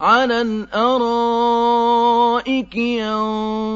عَلَى الْأَرَائِكِ يَنظُرُونَ.